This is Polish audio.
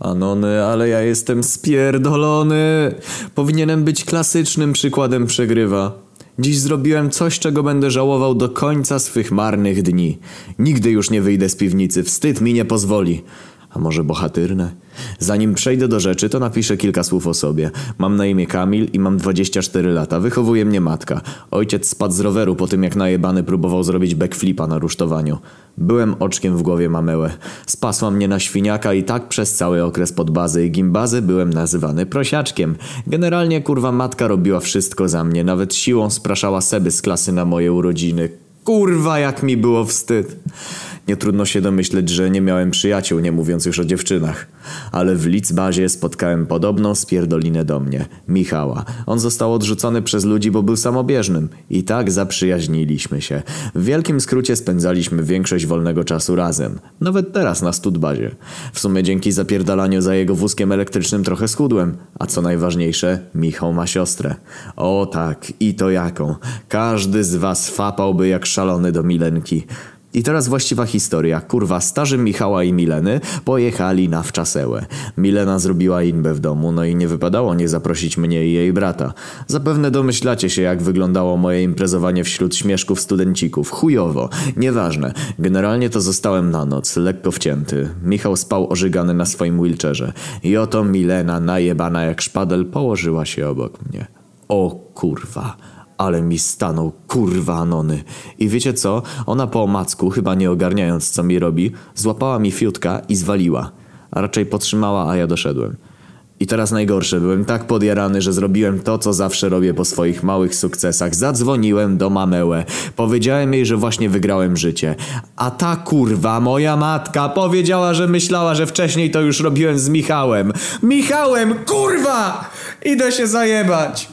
Anony, ale ja jestem spierdolony. Powinienem być klasycznym przykładem przegrywa. Dziś zrobiłem coś, czego będę żałował do końca swych marnych dni. Nigdy już nie wyjdę z piwnicy, wstyd mi nie pozwoli. A może bohatyrne? Zanim przejdę do rzeczy, to napiszę kilka słów o sobie. Mam na imię Kamil i mam 24 lata. Wychowuje mnie matka. Ojciec spadł z roweru po tym, jak najebany próbował zrobić backflipa na rusztowaniu. Byłem oczkiem w głowie mamełę. Spasła mnie na świniaka i tak przez cały okres podbazy i gimbazy byłem nazywany prosiaczkiem. Generalnie kurwa matka robiła wszystko za mnie. Nawet siłą spraszała seby z klasy na moje urodziny. Kurwa, jak mi było wstyd. Nie trudno się domyśleć, że nie miałem przyjaciół, nie mówiąc już o dziewczynach. Ale w Litzbazie spotkałem podobną spierdolinę do mnie. Michała. On został odrzucony przez ludzi, bo był samobieżnym. I tak zaprzyjaźniliśmy się. W wielkim skrócie spędzaliśmy większość wolnego czasu razem. Nawet teraz na studbazie. W sumie dzięki zapierdalaniu za jego wózkiem elektrycznym trochę schudłem. A co najważniejsze, Michał ma siostrę. O tak, i to jaką. Każdy z was fapałby jak szalony do Milenki. I teraz właściwa historia. Kurwa, starzy Michała i Mileny pojechali na wczasełę. Milena zrobiła inbę w domu, no i nie wypadało nie zaprosić mnie i jej brata. Zapewne domyślacie się, jak wyglądało moje imprezowanie wśród śmieszków studencików. Chujowo. Nieważne. Generalnie to zostałem na noc, lekko wcięty. Michał spał ożygany na swoim wheelchairze. I oto Milena, najebana jak szpadel, położyła się obok mnie. O kurwa. Ale mi stanął, kurwa Anony. I wiecie co? Ona po omacku, chyba nie ogarniając co mi robi, złapała mi fiutka i zwaliła. A raczej podtrzymała, a ja doszedłem. I teraz najgorsze, byłem tak podjarany, że zrobiłem to, co zawsze robię po swoich małych sukcesach. Zadzwoniłem do mamełę. Powiedziałem jej, że właśnie wygrałem życie. A ta kurwa, moja matka, powiedziała, że myślała, że wcześniej to już robiłem z Michałem. Michałem, kurwa! Idę się zajebać!